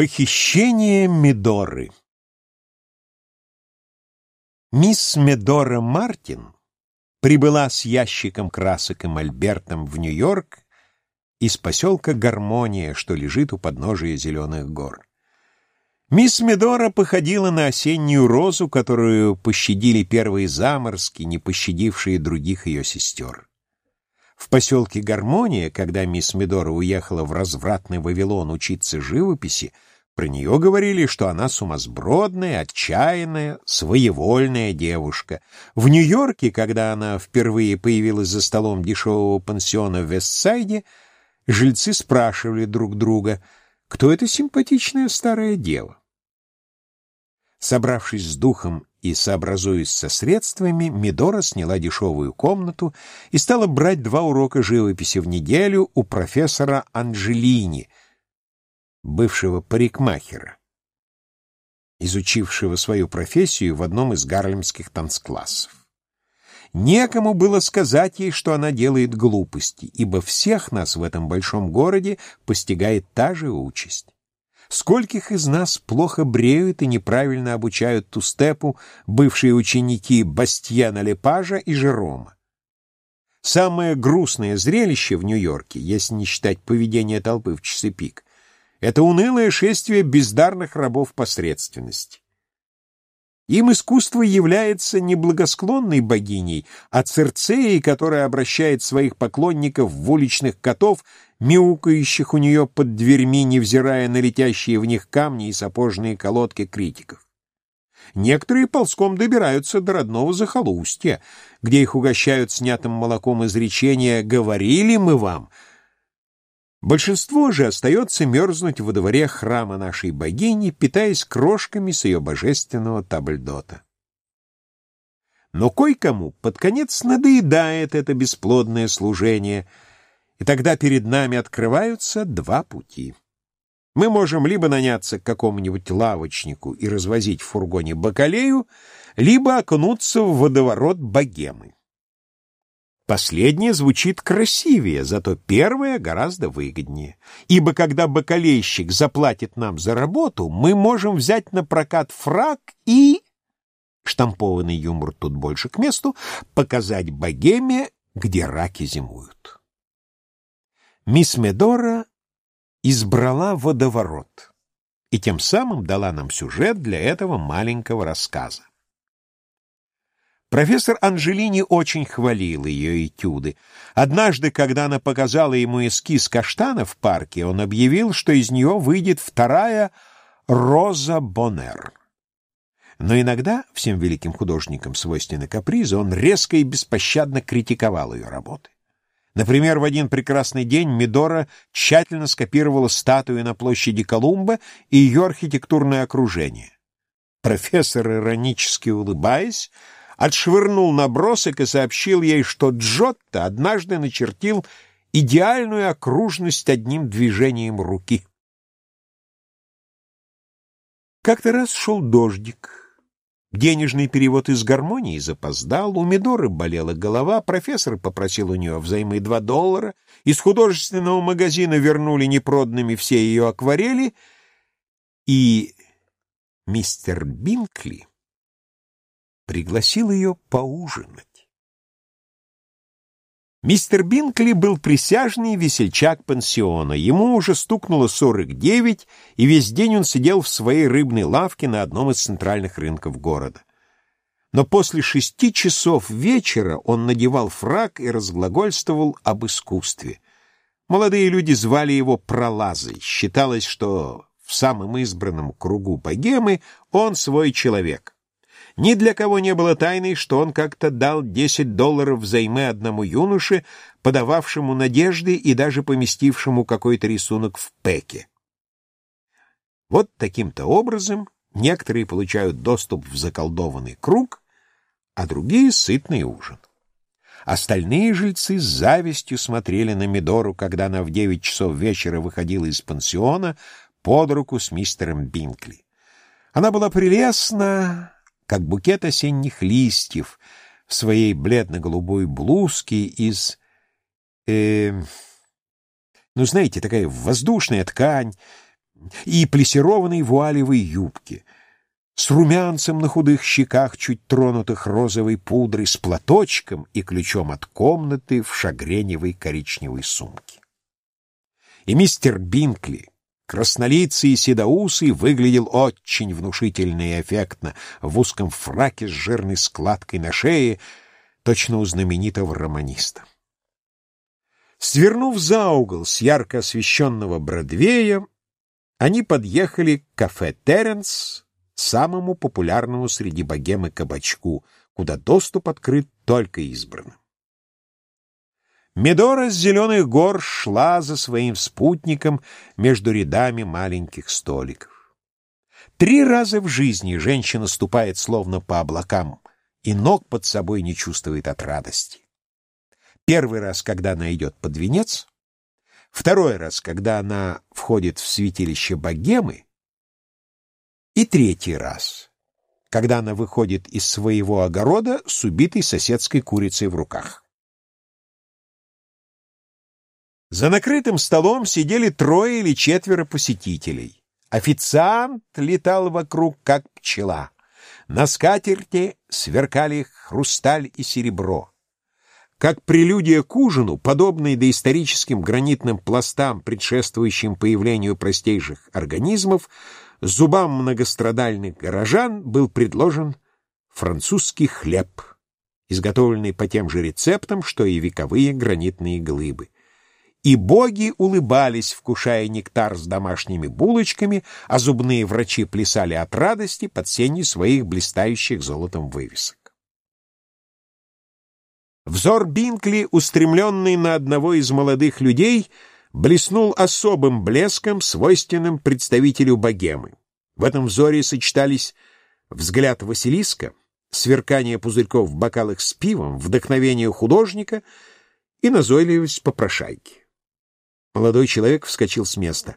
Похищение Медоры Мисс Медора Мартин прибыла с ящиком красок и мольбертом в Нью-Йорк из поселка Гармония, что лежит у подножия Зеленых гор. Мисс Медора походила на осеннюю розу, которую пощадили первые заморозки, не пощадившие других ее сестер. В поселке Гармония, когда мисс Медора уехала в развратный Вавилон учиться живописи, про нее говорили, что она сумасбродная, отчаянная, своевольная девушка. В Нью-Йорке, когда она впервые появилась за столом дешевого пансиона в Вестсайде, жильцы спрашивали друг друга, кто эта симпатичная старая дева. Собравшись с духом и, сообразуясь со средствами, Мидора сняла дешевую комнату и стала брать два урока живописи в неделю у профессора Анджелини, бывшего парикмахера, изучившего свою профессию в одном из гарлемских танцклассов. Некому было сказать ей, что она делает глупости, ибо всех нас в этом большом городе постигает та же участь. Скольких из нас плохо бреют и неправильно обучают тустепу бывшие ученики Бастьяна Лепажа и Жерома? Самое грустное зрелище в Нью-Йорке, если не считать поведение толпы в часы пик, это унылое шествие бездарных рабов посредственности. Им искусство является не благосклонной богиней, а Церцеей, которая обращает своих поклонников в уличных котов, мяукающих у нее под дверьми, невзирая на летящие в них камни и сапожные колодки критиков. Некоторые ползком добираются до родного захолустья, где их угощают снятым молоком изречения «говорили мы вам», Большинство же остается мерзнуть во дворе храма нашей богини, питаясь крошками с ее божественного табльдота. Но кое-кому под конец надоедает это бесплодное служение, и тогда перед нами открываются два пути. Мы можем либо наняться к какому-нибудь лавочнику и развозить в фургоне бакалею, либо окунуться в водоворот богемы. Последнее звучит красивее, зато первое гораздо выгоднее. Ибо когда бакалейщик заплатит нам за работу, мы можем взять на прокат фраг и, штампованный юмор тут больше к месту, показать богеме, где раки зимуют. Мисс Медора избрала водоворот и тем самым дала нам сюжет для этого маленького рассказа. Профессор Анжелини очень хвалил ее этюды. Однажды, когда она показала ему эскиз каштана в парке, он объявил, что из нее выйдет вторая Роза Боннер. Но иногда, всем великим художникам свойственны капризы, он резко и беспощадно критиковал ее работы. Например, в один прекрасный день Мидора тщательно скопировала статую на площади Колумба и ее архитектурное окружение. Профессор, иронически улыбаясь, отшвырнул набросок и сообщил ей, что Джотто однажды начертил идеальную окружность одним движением руки. Как-то раз шел дождик. Денежный перевод из гармонии запоздал, у Мидоры болела голова, профессор попросил у нее взаймы два доллара, из художественного магазина вернули непроданными все ее акварели, и мистер Бинкли пригласил ее поужинать. Мистер Бинкли был присяжный весельчак пансиона. Ему уже стукнуло сорок девять, и весь день он сидел в своей рыбной лавке на одном из центральных рынков города. Но после шести часов вечера он надевал фрак и разглагольствовал об искусстве. Молодые люди звали его Пролазой. Считалось, что в самом избранном кругу богемы он свой человек. Ни для кого не было тайной, что он как-то дал 10 долларов взаймы одному юноше, подававшему надежды и даже поместившему какой-то рисунок в пеке. Вот таким-то образом некоторые получают доступ в заколдованный круг, а другие — сытный ужин. Остальные жильцы с завистью смотрели на Мидору, когда она в девять часов вечера выходила из пансиона под руку с мистером Бинкли. Она была прелестна, как букет осенних листьев в своей бледно-голубой блузке из... Э, ну, знаете, такая воздушная ткань, и плесированной вуалевой юбке, с румянцем на худых щеках, чуть тронутых розовой пудрой, с платочком и ключом от комнаты в шагреневой коричневой сумке. И мистер Бинкли, краснолицый и седоусый, выглядел очень внушительно и эффектно в узком фраке с жирной складкой на шее, точно у знаменитого романиста. Свернув за угол с ярко освещенного Бродвея, они подъехали к кафе «Терренс», самому популярному среди богемы кабачку, куда доступ открыт только избранным. Медора с зеленых гор шла за своим спутником между рядами маленьких столиков. Три раза в жизни женщина ступает словно по облакам и ног под собой не чувствует от радости. Первый раз, когда она идет под венец, второй раз, когда она входит в святилище богемы, и третий раз, когда она выходит из своего огорода с убитой соседской курицей в руках. За накрытым столом сидели трое или четверо посетителей. Официант летал вокруг, как пчела. На скатерти сверкали хрусталь и серебро. Как прелюдия к ужину, подобной доисторическим гранитным пластам, предшествующим появлению простейших организмов, зубам многострадальных горожан был предложен французский хлеб, изготовленный по тем же рецептам, что и вековые гранитные глыбы. И боги улыбались, вкушая нектар с домашними булочками, а зубные врачи плясали от радости под сенью своих блистающих золотом вывесок. Взор Бинкли, устремленный на одного из молодых людей, блеснул особым блеском, свойственным представителю богемы. В этом взоре сочетались взгляд Василиска, сверкание пузырьков в бокалах с пивом, вдохновение художника и назойливость попрошайки. Молодой человек вскочил с места.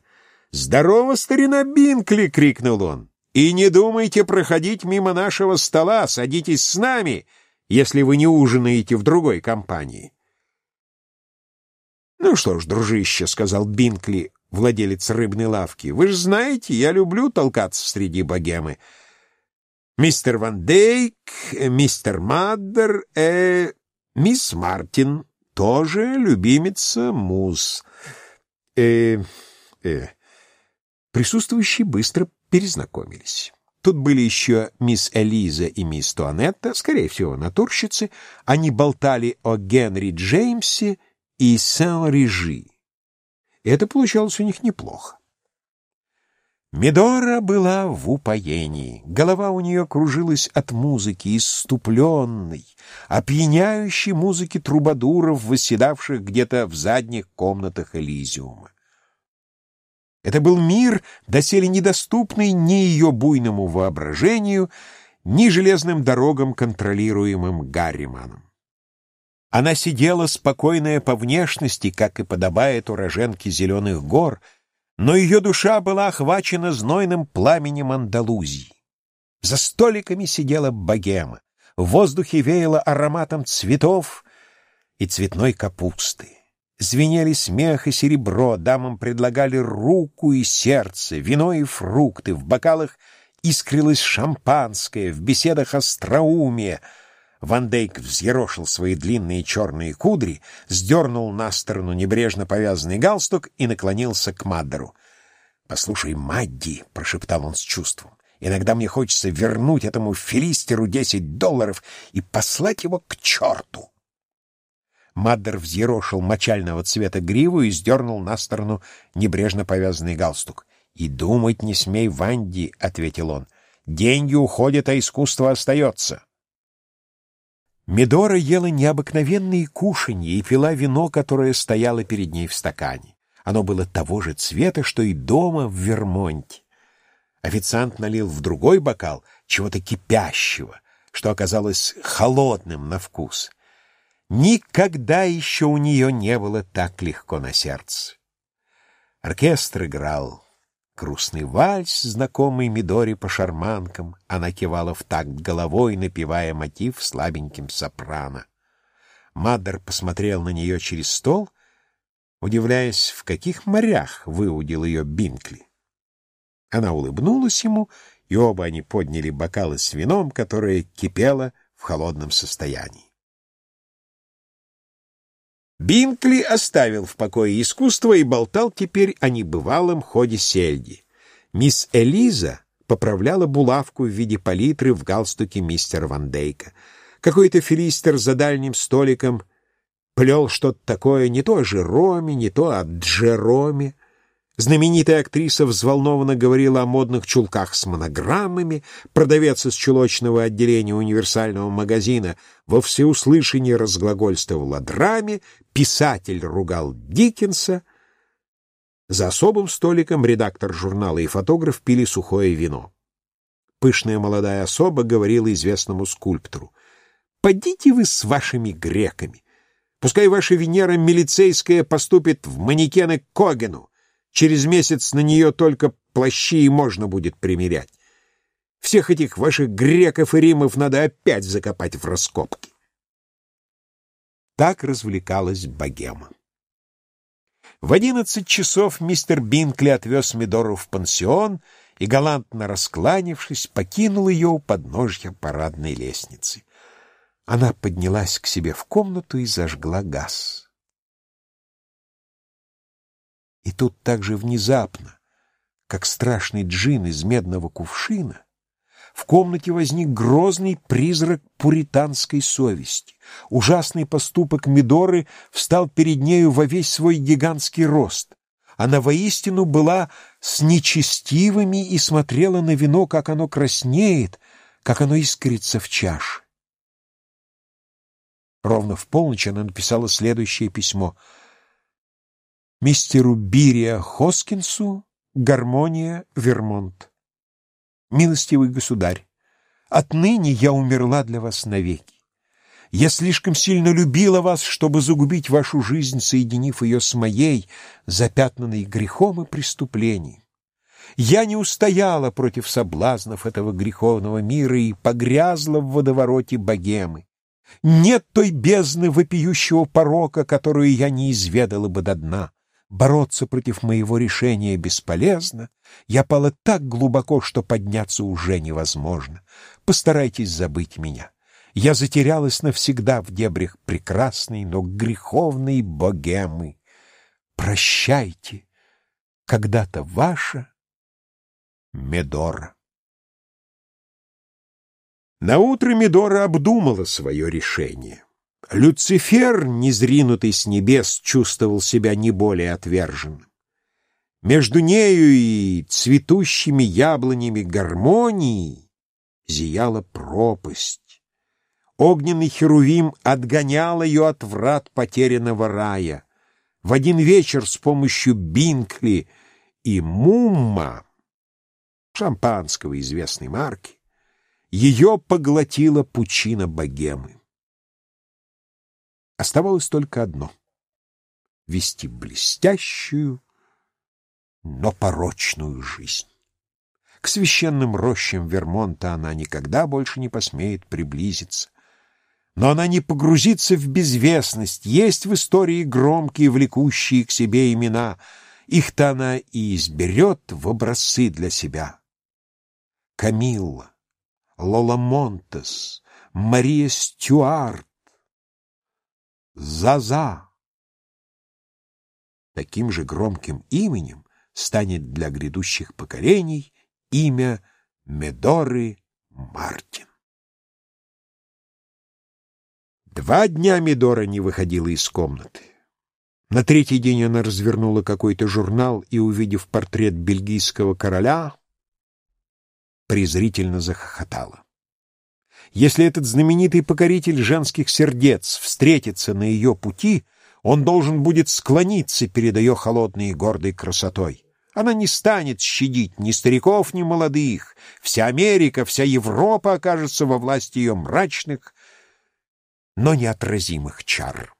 «Здорово, старина Бинкли!» — крикнул он. «И не думайте проходить мимо нашего стола, садитесь с нами!» если вы не ужинаете в другой компании. «Ну что ж, дружище», — сказал Бинкли, владелец рыбной лавки, — «вы же знаете, я люблю толкаться среди богемы. Мистер Ван Дейк, мистер Маддер, э, мисс Мартин, тоже любимица муз. Э, э». Присутствующие быстро перезнакомились. Тут были еще мисс Элиза и мисс Туанетта, скорее всего, натурщицы. Они болтали о Генри Джеймсе и Сен-Режи. Это получалось у них неплохо. Медора была в упоении. Голова у нее кружилась от музыки, иступленной, опьяняющей музыки трубадуров, восседавших где-то в задних комнатах Элизиума. Это был мир, доселе недоступный ни ее буйному воображению, ни железным дорогам, контролируемым Гарриманом. Она сидела спокойная по внешности, как и подобает уроженке зеленых гор, но ее душа была охвачена знойным пламенем Андалузии. За столиками сидела богема, в воздухе веяло ароматом цветов и цветной капусты. Звенели смех и серебро, дамам предлагали руку и сердце, вино и фрукты, в бокалах искрилось шампанское, в беседах остроумие. Ван Дейк взъерошил свои длинные черные кудри, сдернул на сторону небрежно повязанный галстук и наклонился к Маддеру. «Послушай, Мадди», — прошептал он с чувством, — «иногда мне хочется вернуть этому филистеру десять долларов и послать его к черту». Маддер взъерошил мочального цвета гриву и сдернул на сторону небрежно повязанный галстук. «И думать не смей, Ванди», — ответил он. «Деньги уходят, а искусство остается». Медора ела необыкновенные кушанья и пила вино, которое стояло перед ней в стакане. Оно было того же цвета, что и дома в Вермонте. Официант налил в другой бокал чего-то кипящего, что оказалось холодным на вкус — Никогда еще у нее не было так легко на сердце. Оркестр играл грустный вальс, знакомый Мидори по шарманкам. Она кивала в такт головой, напевая мотив слабеньким сопрано. Маддер посмотрел на нее через стол, удивляясь, в каких морях выудил ее Бинкли. Она улыбнулась ему, и оба они подняли бокалы с вином, которое кипело в холодном состоянии. Бинкли оставил в покое искусство и болтал теперь о небывалом ходе сельди. Мисс Элиза поправляла булавку в виде палитры в галстуке мистера Ван Дейка. Какой-то филистер за дальним столиком плел что-то такое не то о Жероме, не то о Джероме. Знаменитая актриса взволнованно говорила о модных чулках с монограммами, продавец из чулочного отделения универсального магазина во всеуслышание разглагольствовал о драме, писатель ругал Диккенса. За особым столиком редактор журнала и фотограф пили сухое вино. Пышная молодая особа говорила известному скульптору, «Подите вы с вашими греками. Пускай ваша Венера милицейская поступит в манекены Когену. Через месяц на нее только плащи и можно будет примерять. Всех этих ваших греков и римов надо опять закопать в раскопки. Так развлекалась богема. В одиннадцать часов мистер Бинкли отвез Мидору в пансион и, галантно раскланившись, покинул ее у подножья парадной лестницы. Она поднялась к себе в комнату и зажгла газ. И тут так же внезапно, как страшный джин из медного кувшина, в комнате возник грозный призрак пуританской совести. Ужасный поступок Мидоры встал перед нею во весь свой гигантский рост. Она воистину была с нечестивыми и смотрела на вино, как оно краснеет, как оно искрится в чаше. Ровно в полночь она написала следующее письмо — мистеру Бирия Хоскинсу, Гармония, Вермонт. Милостивый государь, отныне я умерла для вас навеки. Я слишком сильно любила вас, чтобы загубить вашу жизнь, соединив ее с моей, запятнанной грехом и преступлением. Я не устояла против соблазнов этого греховного мира и погрязла в водовороте богемы. Нет той бездны вопиющего порока, которую я не изведала бы до дна. Бороться против моего решения бесполезно. Я пала так глубоко, что подняться уже невозможно. Постарайтесь забыть меня. Я затерялась навсегда в дебрях прекрасной, но греховной богемы. Прощайте, когда-то ваша Медора. Наутро Медора обдумала свое решение. Люцифер, незринутый с небес, чувствовал себя не более отверженным. Между нею и цветущими яблонями гармонии зияла пропасть. Огненный херувим отгонял ее от врат потерянного рая. В один вечер с помощью Бинкли и Мумма, шампанского известной марки, ее поглотила пучина богемы. Оставалось только одно — вести блестящую, но порочную жизнь. К священным рощам Вермонта она никогда больше не посмеет приблизиться. Но она не погрузится в безвестность. Есть в истории громкие, влекущие к себе имена. Их-то она и изберет в образцы для себя. Камилла, Лола Монтес, Мария Стюарт, Заза. Таким же громким именем станет для грядущих поколений имя Медоры Мартин. Два дня Медора не выходила из комнаты. На третий день она развернула какой-то журнал и, увидев портрет бельгийского короля, презрительно захохотала. Если этот знаменитый покоритель женских сердец встретится на ее пути, он должен будет склониться перед ее холодной и гордой красотой. Она не станет щадить ни стариков, ни молодых. Вся Америка, вся Европа окажется во власти ее мрачных, но неотразимых чар.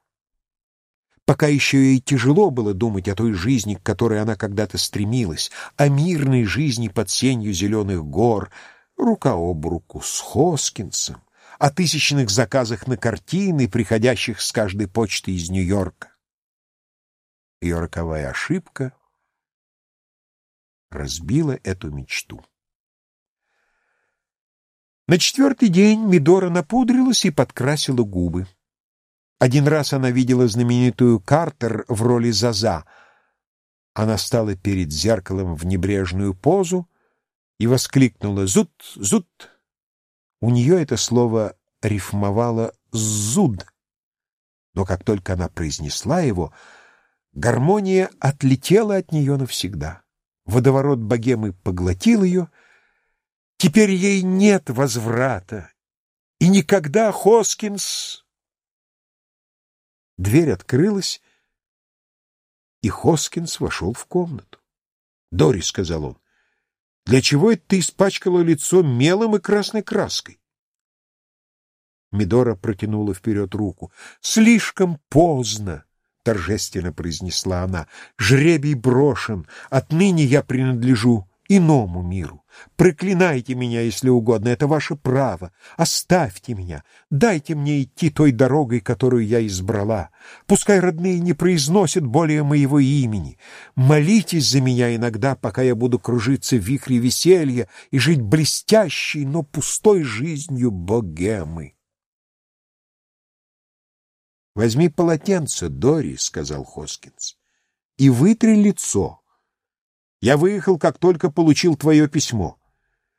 Пока еще ей тяжело было думать о той жизни, к которой она когда-то стремилась, о мирной жизни под сенью зеленых гор, рука об руку с Хоскинсом, о тысячных заказах на картины, приходящих с каждой почты из Нью-Йорка. Ее роковая ошибка разбила эту мечту. На четвертый день Мидора напудрилась и подкрасила губы. Один раз она видела знаменитую Картер в роли Заза. Она стала перед зеркалом в небрежную позу и воскликнула «Зуд! Зуд!». У нее это слово рифмовало «зуд». Но как только она произнесла его, гармония отлетела от нее навсегда. Водоворот богемы поглотил ее. Теперь ей нет возврата. И никогда Хоскинс Дверь открылась, и Хоскинс вошел в комнату. «Дори», — сказал он, — «для чего это ты испачкала лицо мелом и красной краской?» Мидора протянула вперед руку. «Слишком поздно!» — торжественно произнесла она. «Жребий брошен. Отныне я принадлежу иному миру. Проклинайте меня, если угодно, это ваше право. Оставьте меня, дайте мне идти той дорогой, которую я избрала. Пускай родные не произносят более моего имени. Молитесь за меня иногда, пока я буду кружиться в вихре веселья и жить блестящей, но пустой жизнью богемы. «Возьми полотенце, Дори», — сказал Хоскинс, — «и вытри лицо». Я выехал, как только получил твое письмо.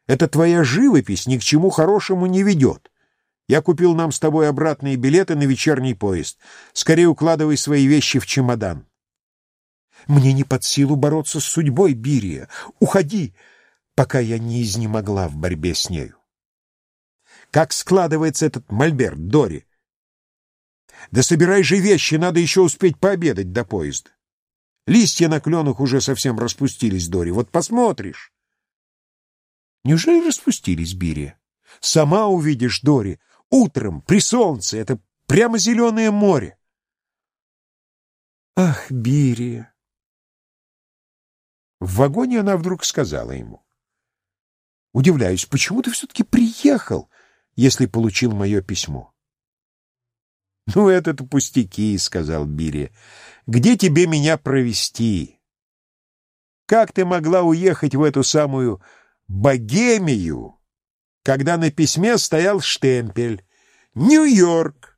Это твоя живопись ни к чему хорошему не ведет. Я купил нам с тобой обратные билеты на вечерний поезд. Скорее укладывай свои вещи в чемодан. Мне не под силу бороться с судьбой, Бирия. Уходи, пока я не изнемогла в борьбе с нею. Как складывается этот мольберт, Дори? Да собирай же вещи, надо еще успеть пообедать до поезда. Листья на кленах уже совсем распустились, Дори. Вот посмотришь. Неужели распустились, Бири? Сама увидишь, Дори. Утром, при солнце. Это прямо зеленое море. Ах, Бири! В вагоне она вдруг сказала ему. Удивляюсь, почему ты все-таки приехал, если получил мое письмо? — Ну, это-то пустяки, — сказал Бири. — Где тебе меня провести? Как ты могла уехать в эту самую Богемию, когда на письме стоял штемпель «Нью-Йорк»?